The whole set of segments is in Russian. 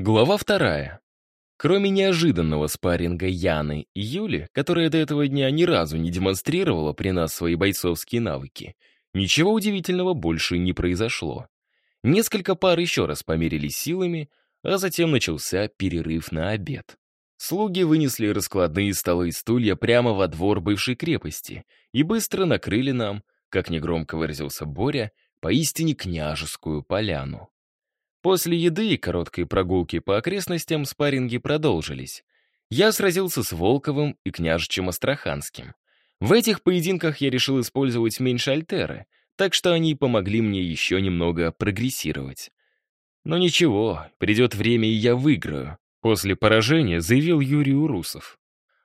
Глава вторая. Кроме неожиданного спарринга Яны и Юли, которая до этого дня ни разу не демонстрировала при нас свои бойцовские навыки, ничего удивительного больше не произошло. Несколько пар еще раз померились силами, а затем начался перерыв на обед. Слуги вынесли раскладные столы и стулья прямо во двор бывшей крепости и быстро накрыли нам, как негромко выразился Боря, поистине княжескую поляну. После еды и короткой прогулки по окрестностям спарринги продолжились. Я сразился с Волковым и княжичем Астраханским. В этих поединках я решил использовать меньше альтеры, так что они помогли мне еще немного прогрессировать. Но ничего, придет время, и я выиграю. После поражения заявил Юрий Урусов.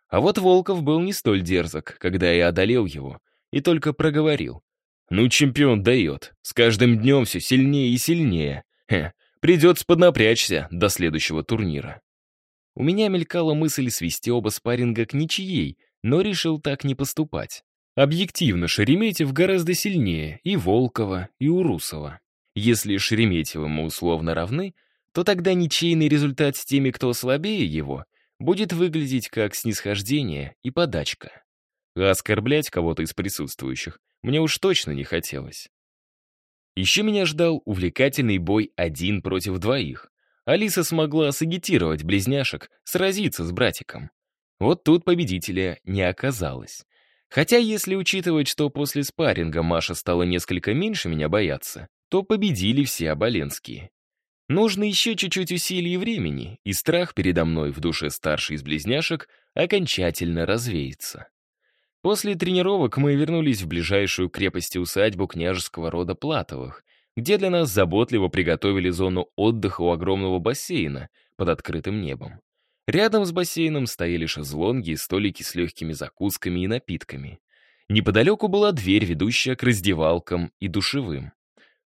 А вот Волков был не столь дерзок, когда я одолел его, и только проговорил. «Ну, чемпион дает. С каждым днем все сильнее и сильнее. Хе, Придется поднапрячься до следующего турнира. У меня мелькала мысль свести оба спарринга к ничьей, но решил так не поступать. Объективно, Шереметьев гораздо сильнее и Волкова, и Урусова. Если Шереметьевым мы условно равны, то тогда ничейный результат с теми, кто слабее его, будет выглядеть как снисхождение и подачка. А оскорблять кого-то из присутствующих мне уж точно не хотелось. Еще меня ждал увлекательный бой один против двоих. Алиса смогла сагитировать близняшек, сразиться с братиком. Вот тут победителя не оказалось. Хотя, если учитывать, что после спарринга Маша стала несколько меньше меня бояться, то победили все оболенские. Нужно еще чуть-чуть усилий и времени, и страх передо мной в душе старшей из близняшек окончательно развеется. После тренировок мы вернулись в ближайшую крепость-усадьбу княжеского рода Платовых, где для нас заботливо приготовили зону отдыха у огромного бассейна под открытым небом. Рядом с бассейном стояли шезлонги и столики с легкими закусками и напитками. Неподалеку была дверь, ведущая к раздевалкам и душевым.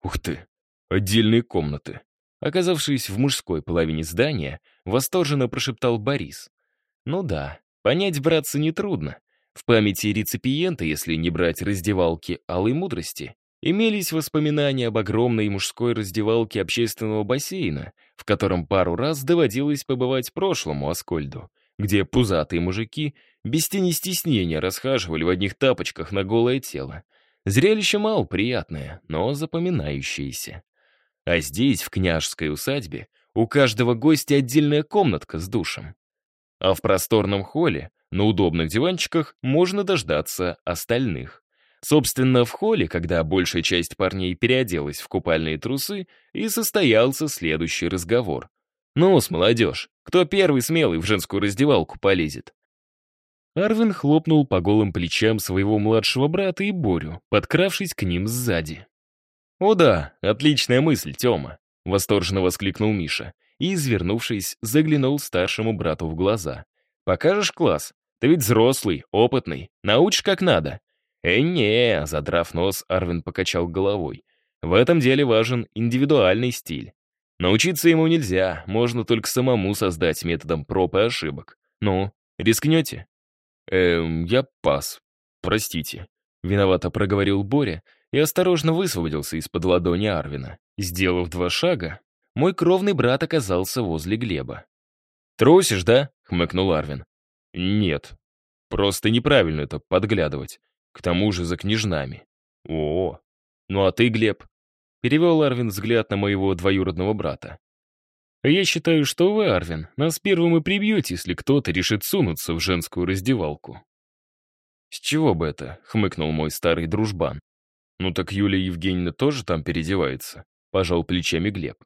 Ух ты, отдельные комнаты. Оказавшись в мужской половине здания, восторженно прошептал Борис. Ну да, понять, братцы, нетрудно. В памяти реципиента, если не брать раздевалки алой мудрости, имелись воспоминания об огромной мужской раздевалке общественного бассейна, в котором пару раз доводилось побывать прошлому Аскольду, где пузатые мужики без тени стеснения расхаживали в одних тапочках на голое тело. Зрелище мало приятное, но запоминающееся. А здесь, в княжеской усадьбе, у каждого гостя отдельная комнатка с душем. А в просторном холле на удобных диванчиках можно дождаться остальных. Собственно, в холле, когда большая часть парней переоделась в купальные трусы, и состоялся следующий разговор. «Ну-с, молодежь, кто первый смелый в женскую раздевалку полезет?» Арвин хлопнул по голым плечам своего младшего брата и Борю, подкравшись к ним сзади. «О да, отличная мысль, Тёма!» — восторженно воскликнул Миша и, извернувшись, заглянул старшему брату в глаза. «Покажешь класс? Ты ведь взрослый, опытный, научишь как надо». «Э, не», — задрав нос, Арвин покачал головой. «В этом деле важен индивидуальный стиль. Научиться ему нельзя, можно только самому создать методом проб и ошибок. Ну, рискнете?» «Эм, я пас. Простите», — виновато проговорил Боря и осторожно высвободился из-под ладони Арвина. Сделав два шага, мой кровный брат оказался возле Глеба. «Трусишь, да?» — хмыкнул Арвин. «Нет. Просто неправильно это подглядывать. К тому же за княжнами». «О, ну а ты, Глеб?» Перевел Арвин взгляд на моего двоюродного брата. «Я считаю, что вы, Арвин, нас первым и прибьете, если кто-то решит сунуться в женскую раздевалку». «С чего бы это?» — хмыкнул мой старый дружбан. «Ну так Юлия Евгеньевна тоже там переодевается», — пожал плечами Глеб.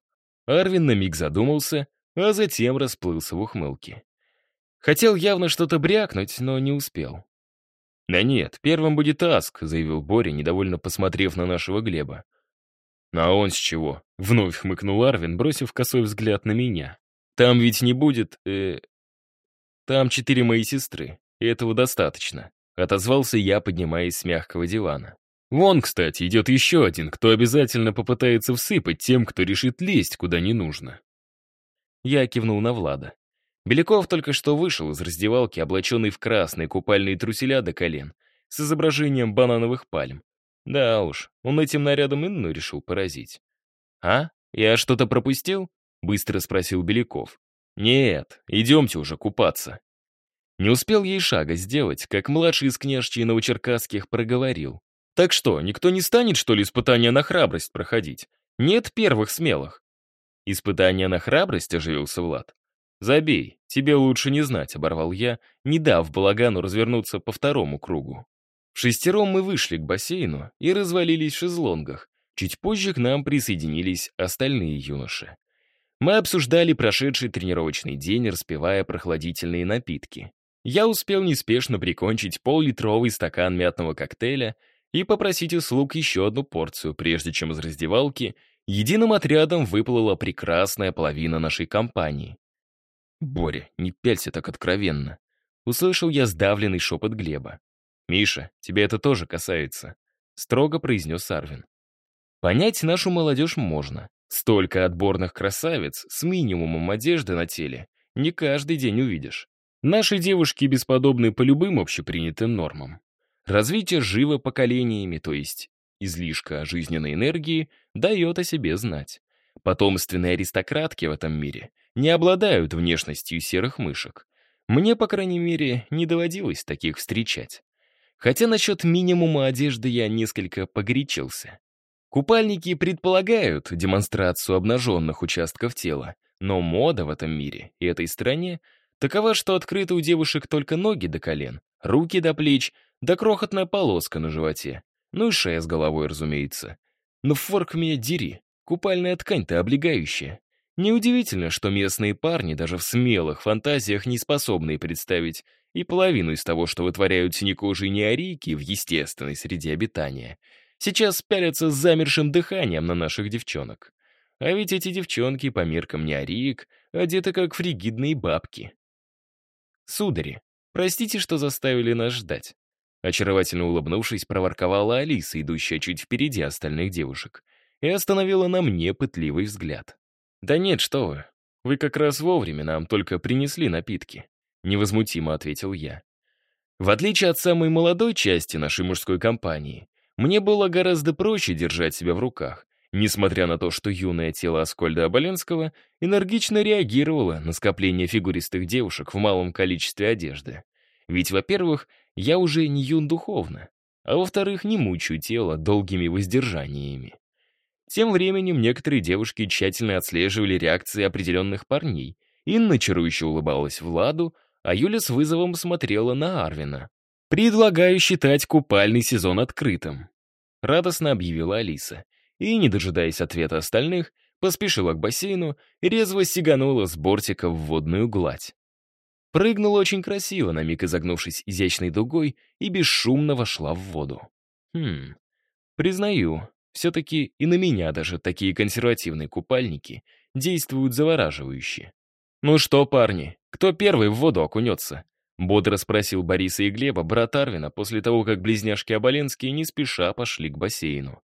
Арвин на миг задумался, а затем расплылся в ухмылке. Хотел явно что-то брякнуть, но не успел. «Да нет, первым будет Аск», — заявил Боря, недовольно посмотрев на нашего Глеба. «А он с чего?» — вновь хмыкнул Арвин, бросив косой взгляд на меня. «Там ведь не будет... э Там четыре мои сестры, и этого достаточно», — отозвался я, поднимаясь с мягкого дивана. «Вон, кстати, идет еще один, кто обязательно попытается всыпать тем, кто решит лезть куда не нужно». Я кивнул на Влада. Беляков только что вышел из раздевалки, облаченный в красные купальные труселя до колен, с изображением банановых пальм. Да уж, он этим нарядом Инну решил поразить. «А? Я что-то пропустил?» — быстро спросил Беляков. «Нет, идемте уже купаться». Не успел ей шага сделать, как младший из княжчей новочеркасских проговорил. «Так что, никто не станет, что ли, испытания на храбрость проходить? Нет первых смелых». «Испытания на храбрость?» — оживился Влад. «Забей, тебе лучше не знать», — оборвал я, не дав балагану развернуться по второму кругу. Шестером мы вышли к бассейну и развалились в шезлонгах. Чуть позже к нам присоединились остальные юноши. Мы обсуждали прошедший тренировочный день, распивая прохладительные напитки. Я успел неспешно прикончить пол-литровый стакан мятного коктейля и попросить услуг еще одну порцию, прежде чем из раздевалки единым отрядом выплыла прекрасная половина нашей компании. «Боря, не пялься так откровенно», — услышал я сдавленный шепот Глеба. «Миша, тебе это тоже касается», — строго произнес Арвин. Понять нашу молодежь можно. Столько отборных красавиц с минимумом одежды на теле не каждый день увидишь. Наши девушки бесподобны по любым общепринятым нормам. Развитие живо поколениями, то есть излишка жизненной энергии, дает о себе знать. Потомственные аристократки в этом мире не обладают внешностью серых мышек. Мне, по крайней мере, не доводилось таких встречать. Хотя насчет минимума одежды я несколько погорячился. Купальники предполагают демонстрацию обнаженных участков тела, но мода в этом мире и этой стране такова, что открыты у девушек только ноги до колен, руки до плеч, да крохотная полоска на животе. Ну и шея с головой, разумеется. Но форк меня дери, купальная ткань-то облегающая. Неудивительно, что местные парни даже в смелых фантазиях не способны представить и половину из того, что вытворяют синекожие неарийки в естественной среде обитания. Сейчас пялятся с замершим дыханием на наших девчонок. А ведь эти девчонки по меркам неариек одеты как фригидные бабки. Судари, простите, что заставили нас ждать. Очаровательно улыбнувшись, проворковала Алиса, идущая чуть впереди остальных девушек, и остановила на мне пытливый взгляд. «Да нет, что вы. Вы как раз вовремя нам только принесли напитки», — невозмутимо ответил я. В отличие от самой молодой части нашей мужской компании, мне было гораздо проще держать себя в руках, несмотря на то, что юное тело Аскольда Оболенского энергично реагировало на скопление фигуристых девушек в малом количестве одежды. Ведь, во-первых, я уже не юн духовно, а во-вторых, не мучаю тело долгими воздержаниями. Тем временем некоторые девушки тщательно отслеживали реакции определенных парней. Инна чарующе улыбалась Владу, а Юля с вызовом смотрела на Арвина. «Предлагаю считать купальный сезон открытым», — радостно объявила Алиса. И, не дожидаясь ответа остальных, поспешила к бассейну и резво сиганула с бортика в водную гладь. Прыгнула очень красиво, на миг изогнувшись изящной дугой, и бесшумно вошла в воду. Хм, признаю, все-таки и на меня даже такие консервативные купальники действуют завораживающе. «Ну что, парни, кто первый в воду окунется?» Бодро спросил Бориса и Глеба, брат Арвина, после того, как близняшки Оболенские не спеша пошли к бассейну.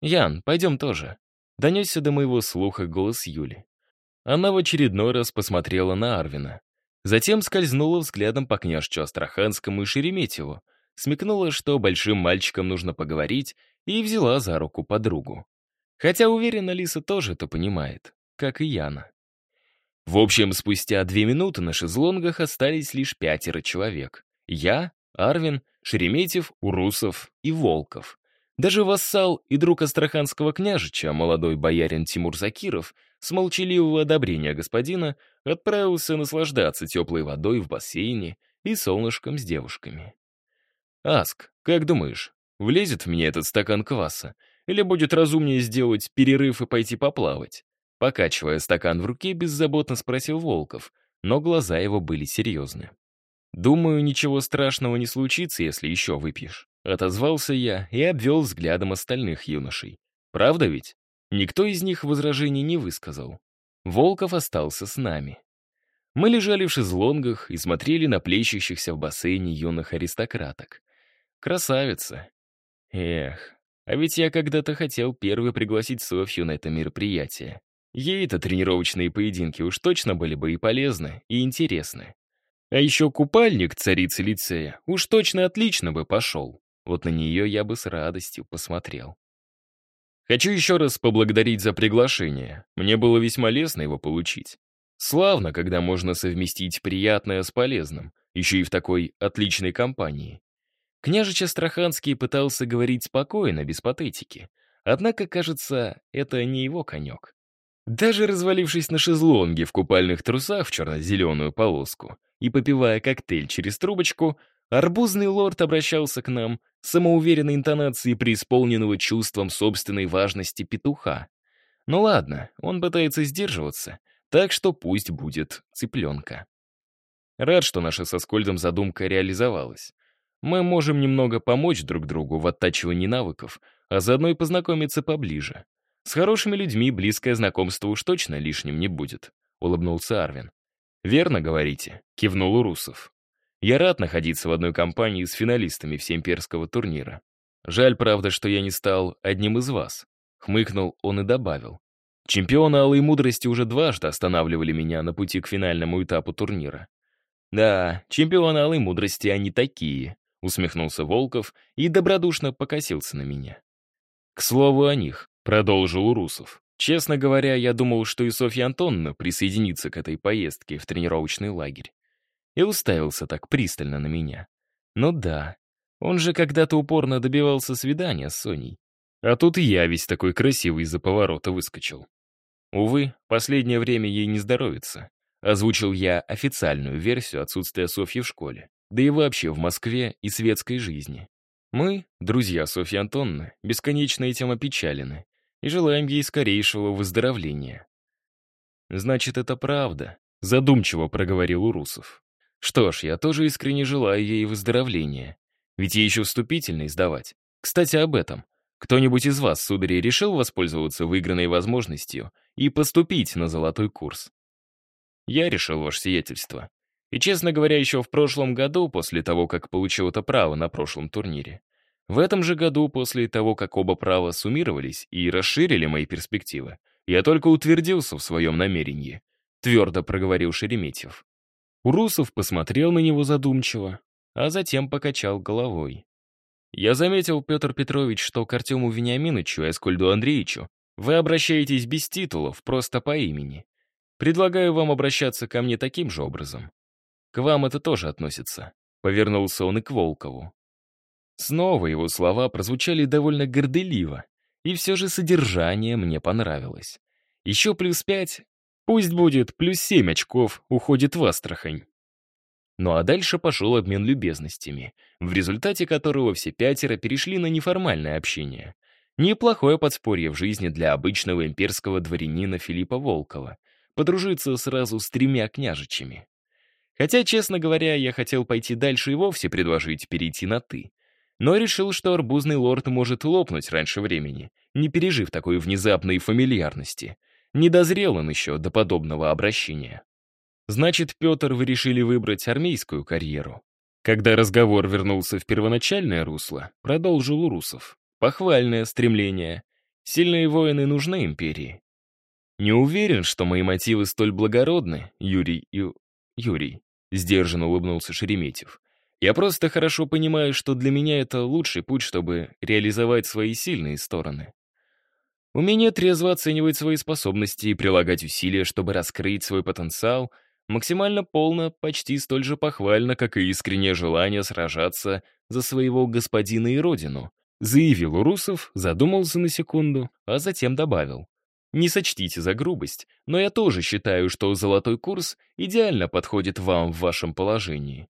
«Ян, пойдем тоже», — донесся до моего слуха голос Юли. Она в очередной раз посмотрела на Арвина. Затем скользнула взглядом по княжчу Астраханскому и Шереметьеву, смекнула, что большим мальчикам нужно поговорить, и взяла за руку подругу. Хотя, уверена, Лиса тоже это понимает, как и Яна. В общем, спустя две минуты на шезлонгах остались лишь пятеро человек. Я, Арвин, Шереметьев, Урусов и Волков. Даже вассал и друг астраханского княжича, молодой боярин Тимур Закиров, с молчаливого одобрения господина, отправился наслаждаться теплой водой в бассейне и солнышком с девушками. «Аск, как думаешь, Влезет в меня этот стакан кваса? Или будет разумнее сделать перерыв и пойти поплавать? Покачивая стакан в руке, беззаботно спросил Волков, но глаза его были серьезны. «Думаю, ничего страшного не случится, если еще выпьешь», — отозвался я и обвел взглядом остальных юношей. «Правда ведь?» Никто из них возражений не высказал. Волков остался с нами. Мы лежали в шезлонгах и смотрели на плещущихся в бассейне юных аристократок. Красавица, Эх, а ведь я когда-то хотел первый пригласить Софью на это мероприятие. Ей-то тренировочные поединки уж точно были бы и полезны, и интересны. А еще купальник царицы лицея уж точно отлично бы пошел. Вот на нее я бы с радостью посмотрел. Хочу еще раз поблагодарить за приглашение. Мне было весьма лестно его получить. Славно, когда можно совместить приятное с полезным, еще и в такой отличной компании. Княжич Астраханский пытался говорить спокойно, без патетики. Однако, кажется, это не его конек. Даже развалившись на шезлонге в купальных трусах в черно-зеленую полоску и попивая коктейль через трубочку, арбузный лорд обращался к нам с самоуверенной интонацией преисполненного чувством собственной важности петуха. Ну ладно, он пытается сдерживаться, так что пусть будет цыпленка. Рад, что наша со Скольдом задумка реализовалась. Мы можем немного помочь друг другу в оттачивании навыков, а заодно и познакомиться поближе. С хорошими людьми близкое знакомство уж точно лишним не будет», — улыбнулся Арвин. «Верно говорите», — кивнул Урусов. «Я рад находиться в одной компании с финалистами всеимперского турнира. Жаль, правда, что я не стал одним из вас», — хмыкнул он и добавил. «Чемпионы Алой Мудрости уже дважды останавливали меня на пути к финальному этапу турнира. Да, чемпионы Алой Мудрости они такие», — усмехнулся Волков и добродушно покосился на меня. «К слову о них», — продолжил Урусов. «Честно говоря, я думал, что и Софья Антоновна присоединится к этой поездке в тренировочный лагерь. И уставился так пристально на меня. Ну да, он же когда-то упорно добивался свидания с Соней. А тут я весь такой красивый из-за поворота выскочил. Увы, последнее время ей не здоровится. Озвучил я официальную версию отсутствия Софьи в школе, да и вообще в Москве и светской жизни. Мы, друзья Софьи Антонны, бесконечно этим опечалены и желаем ей скорейшего выздоровления. «Значит, это правда», — задумчиво проговорил Урусов. «Что ж, я тоже искренне желаю ей выздоровления. Ведь ей еще вступительный сдавать. Кстати, об этом. Кто-нибудь из вас, сударь, решил воспользоваться выигранной возможностью и поступить на золотой курс?» «Я решил, ваше сиятельство. И, честно говоря, еще в прошлом году, после того, как получил это право на прошлом турнире. В этом же году, после того, как оба права суммировались и расширили мои перспективы, я только утвердился в своем намерении, твердо проговорил Шереметьев. Урусов посмотрел на него задумчиво, а затем покачал головой. «Я заметил, Петр Петрович, что к Артему Вениаминовичу и Аскольду Андреевичу вы обращаетесь без титулов, просто по имени. Предлагаю вам обращаться ко мне таким же образом. К вам это тоже относится. Повернулся он и к Волкову. Снова его слова прозвучали довольно горделиво, и все же содержание мне понравилось. Еще плюс пять, пусть будет плюс семь очков, уходит в Астрахань. Ну а дальше пошел обмен любезностями, в результате которого все пятеро перешли на неформальное общение. Неплохое подспорье в жизни для обычного имперского дворянина Филиппа Волкова — подружиться сразу с тремя княжичами. Хотя, честно говоря, я хотел пойти дальше и вовсе предложить перейти на «ты». Но решил, что арбузный лорд может лопнуть раньше времени, не пережив такой внезапной фамильярности. Не дозрел он еще до подобного обращения. Значит, Петр, вы решили выбрать армейскую карьеру. Когда разговор вернулся в первоначальное русло, продолжил Урусов. Похвальное стремление. Сильные воины нужны империи. Не уверен, что мои мотивы столь благородны, Юрий и... Юрий. Сдержанно улыбнулся Шереметьев. «Я просто хорошо понимаю, что для меня это лучший путь, чтобы реализовать свои сильные стороны. Умение трезво оценивать свои способности и прилагать усилия, чтобы раскрыть свой потенциал, максимально полно, почти столь же похвально, как и искреннее желание сражаться за своего господина и родину», заявил Урусов, задумался на секунду, а затем добавил. Не сочтите за грубость, но я тоже считаю, что золотой курс идеально подходит вам в вашем положении.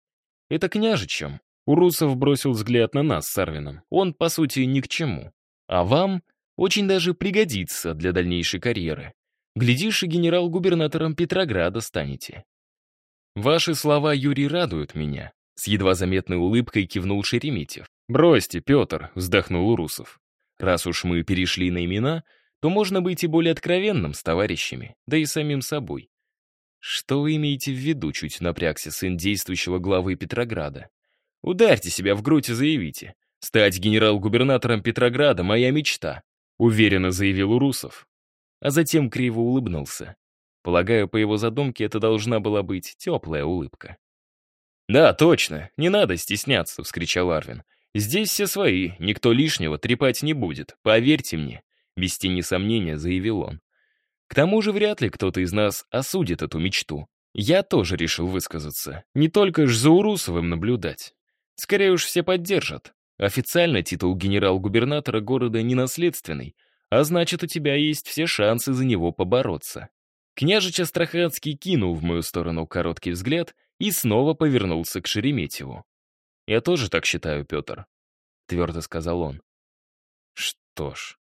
Это княжичем. Урусов бросил взгляд на нас с Арвином. Он, по сути, ни к чему. А вам очень даже пригодится для дальнейшей карьеры. Глядишь, и генерал-губернатором Петрограда станете. Ваши слова, Юрий, радуют меня. С едва заметной улыбкой кивнул Шереметьев. «Бросьте, Петр», — вздохнул Урусов. «Раз уж мы перешли на имена, то можно быть и более откровенным с товарищами, да и самим собой. Что вы имеете в виду, чуть напрягся сын действующего главы Петрограда? Ударьте себя в грудь и заявите. Стать генерал-губернатором Петрограда — моя мечта, уверенно заявил Урусов. А затем криво улыбнулся. Полагаю, по его задумке это должна была быть теплая улыбка. «Да, точно, не надо стесняться», — вскричал Арвин. «Здесь все свои, никто лишнего трепать не будет, поверьте мне. Без тени сомнения заявил он. К тому же вряд ли кто-то из нас осудит эту мечту. Я тоже решил высказаться. Не только ж за Урусовым наблюдать. Скорее уж все поддержат. Официально титул генерал-губернатора города не наследственный, а значит, у тебя есть все шансы за него побороться. Княжич Астраханский кинул в мою сторону короткий взгляд и снова повернулся к Шереметьеву. «Я тоже так считаю, Петр», — твердо сказал он. «Что ж...»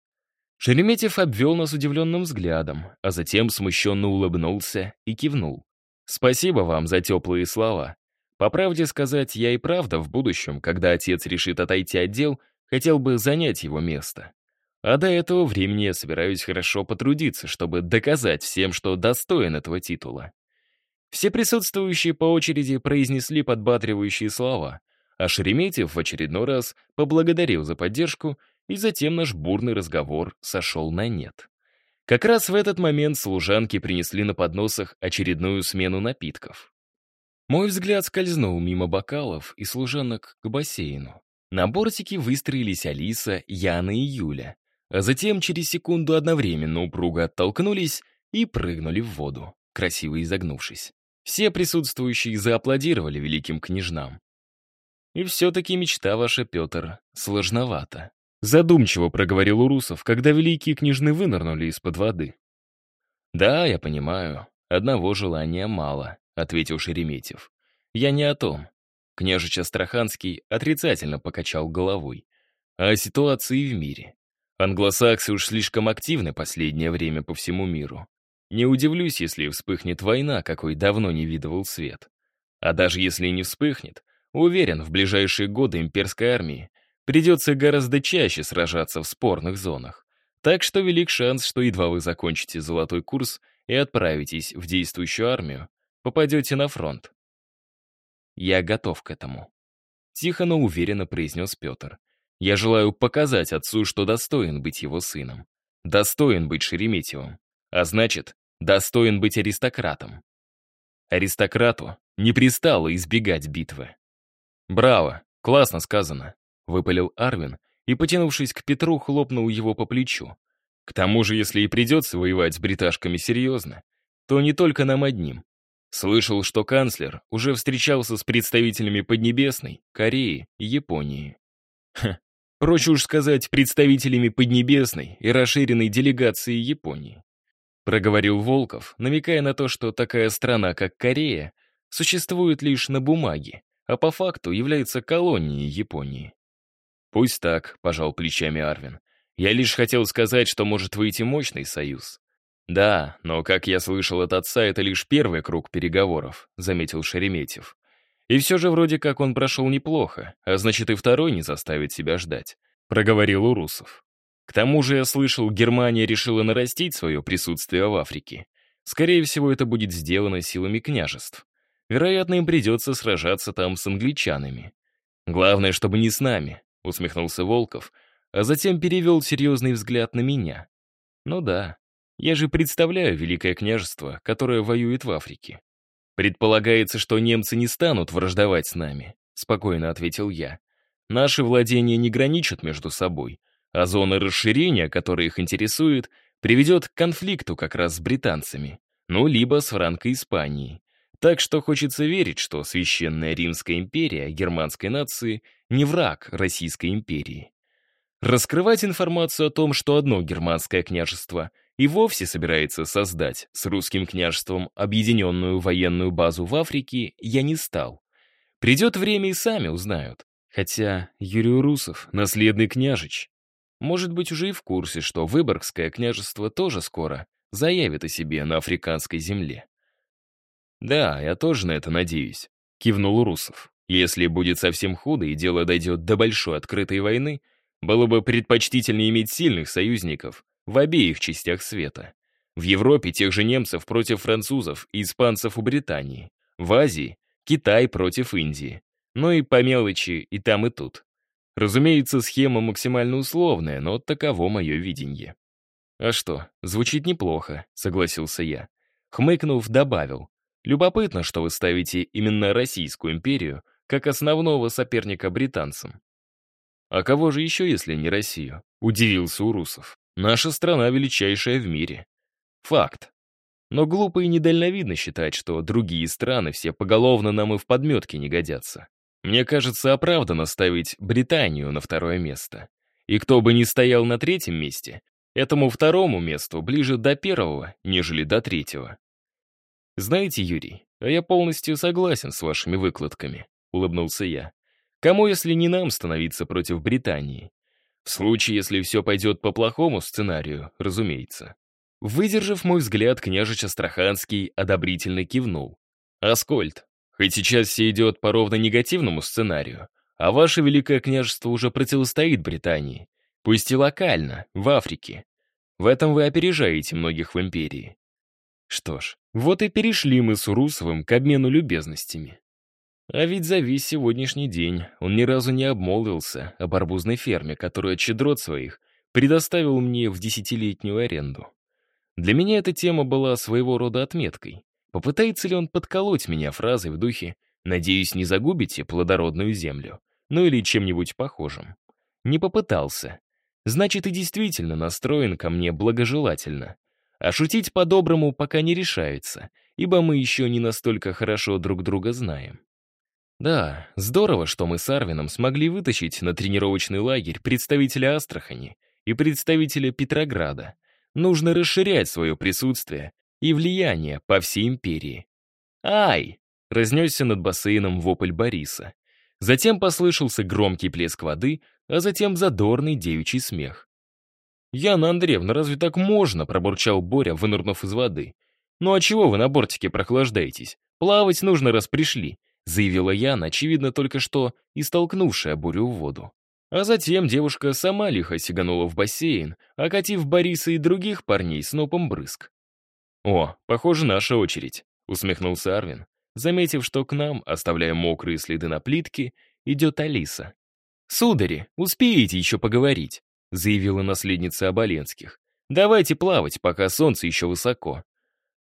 Шереметьев обвел нас удивленным взглядом, а затем смущенно улыбнулся и кивнул. «Спасибо вам за теплые слова. По правде сказать, я и правда в будущем, когда отец решит отойти от дел, хотел бы занять его место. А до этого времени я собираюсь хорошо потрудиться, чтобы доказать всем, что достоин этого титула. Все присутствующие по очереди произнесли подбатривающие слова, а Шереметьев в очередной раз поблагодарил за поддержку, и затем наш бурный разговор сошел на нет. Как раз в этот момент служанки принесли на подносах очередную смену напитков. Мой взгляд скользнул мимо бокалов и служанок к бассейну. На бортике выстроились Алиса, Яна и Юля, а затем через секунду одновременно упруго оттолкнулись и прыгнули в воду, красиво изогнувшись. Все присутствующие зааплодировали великим княжнам. «И все-таки мечта ваша, Петр, сложновата», задумчиво проговорил Урусов, когда великие княжны вынырнули из-под воды. «Да, я понимаю, одного желания мало», — ответил Шереметьев. «Я не о том». Княжич Астраханский отрицательно покачал головой. «А о ситуации в мире. Англосаксы уж слишком активны последнее время по всему миру. Не удивлюсь, если вспыхнет война, какой давно не видывал свет. А даже если не вспыхнет, уверен, в ближайшие годы имперской армии придется гораздо чаще сражаться в спорных зонах. Так что велик шанс, что едва вы закончите золотой курс и отправитесь в действующую армию, попадете на фронт. Я готов к этому. Тихо, но уверенно произнес Петр. Я желаю показать отцу, что достоин быть его сыном. Достоин быть Шереметьевым. А значит, достоин быть аристократом. Аристократу не пристало избегать битвы. «Браво! Классно сказано!» — выпалил Арвин и, потянувшись к Петру, хлопнул его по плечу. «К тому же, если и придется воевать с бриташками серьезно, то не только нам одним. Слышал, что канцлер уже встречался с представителями Поднебесной, Кореи и Японии. Ха, проще уж сказать, представителями Поднебесной и расширенной делегации Японии. Проговорил Волков, намекая на то, что такая страна, как Корея, существует лишь на бумаге, а по факту является колонией Японии. «Пусть так», — пожал плечами Арвин. «Я лишь хотел сказать, что может выйти мощный союз. «Да, но, как я слышал от отца, это лишь первый круг переговоров», — заметил Шереметьев. «И все же вроде как он прошел неплохо, а значит и второй не заставит себя ждать», — проговорил Урусов. «К тому же я слышал, Германия решила нарастить свое присутствие в Африке. Скорее всего, это будет сделано силами княжеств. Вероятно, им придется сражаться там с англичанами. Главное, чтобы не с нами», — усмехнулся Волков, а затем перевел серьезный взгляд на меня. «Ну да, я же представляю Великое княжество, которое воюет в Африке. Предполагается, что немцы не станут враждовать с нами, спокойно ответил я. Наши владения не граничат между собой, а зона расширения, которая их интересует, приведет к конфликту как раз с британцами, ну, либо с Франко-Испанией. Так что хочется верить, что Священная Римская империя германской нации не враг Российской империи. Раскрывать информацию о том, что одно германское княжество и вовсе собирается создать с русским княжеством объединенную военную базу в Африке, я не стал. Придет время и сами узнают. Хотя Юрий Русов, наследный княжич, может быть уже и в курсе, что Выборгское княжество тоже скоро заявит о себе на африканской земле. «Да, я тоже на это надеюсь», — кивнул Русов. «Если будет совсем худо и дело дойдет до большой открытой войны, было бы предпочтительнее иметь сильных союзников, в обеих частях света. В Европе тех же немцев против французов и испанцев у Британии. В Азии — Китай против Индии. Ну и по мелочи и там, и тут. Разумеется, схема максимально условная, но таково мое видение. «А что, звучит неплохо», — согласился я. Хмыкнув, добавил. «Любопытно, что вы ставите именно Российскую империю как основного соперника британцам». «А кого же еще, если не Россию?» — удивился Урусов. Наша страна величайшая в мире. Факт. Но глупо и недальновидно считать, что другие страны все поголовно нам и в подметке не годятся. Мне кажется, оправданно ставить Британию на второе место. И кто бы ни стоял на третьем месте, этому второму месту ближе до первого, нежели до третьего. Знаете, Юрий, а я полностью согласен с вашими выкладками, улыбнулся я. Кому, если не нам, становиться против Британии? В случае, если все пойдет по плохому сценарию, разумеется. Выдержав мой взгляд, княжич Астраханский одобрительно кивнул. «Аскольд, хоть сейчас все идет по ровно негативному сценарию, а ваше Великое княжество уже противостоит Британии, пусть и локально, в Африке. В этом вы опережаете многих в империи. Что ж, вот и перешли мы с Урусовым к обмену любезностями. А ведь за весь сегодняшний день он ни разу не обмолвился об арбузной ферме, которую от своих предоставил мне в десятилетнюю аренду. Для меня эта тема была своего рода отметкой. Попытается ли он подколоть меня фразой в духе «Надеюсь, не загубите плодородную землю», ну или чем-нибудь похожим. Не попытался. Значит, и действительно настроен ко мне благожелательно. А шутить по-доброму пока не решается, ибо мы еще не настолько хорошо друг друга знаем. Да, здорово, что мы с Арвином смогли вытащить на тренировочный лагерь представителя Астрахани и представителя Петрограда, Нужно расширять свое присутствие и влияние по всей империи. «Ай!» — разнесся над бассейном вопль Бориса. Затем послышался громкий плеск воды, а затем задорный девичий смех. «Яна Андреевна, разве так можно?» — пробурчал Боря, вынырнув из воды. «Ну а чего вы на бортике прохлаждаетесь? Плавать нужно, раз пришли», — заявила Яна, очевидно, только что и столкнувшая Борю в воду. А затем девушка сама лихо сиганула в бассейн, окатив Бориса и других парней снопом брызг. «О, похоже, наша очередь», — усмехнулся Арвин, заметив, что к нам, оставляя мокрые следы на плитке, идет Алиса. «Судари, успеете еще поговорить», — заявила наследница Оболенских. «Давайте плавать, пока солнце еще высоко».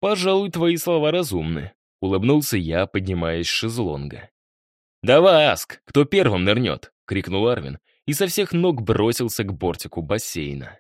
«Пожалуй, твои слова разумны», — улыбнулся я, поднимаясь с шезлонга. «Давай, Аск, кто первым нырнет?» — крикнул Арвин и со всех ног бросился к бортику бассейна.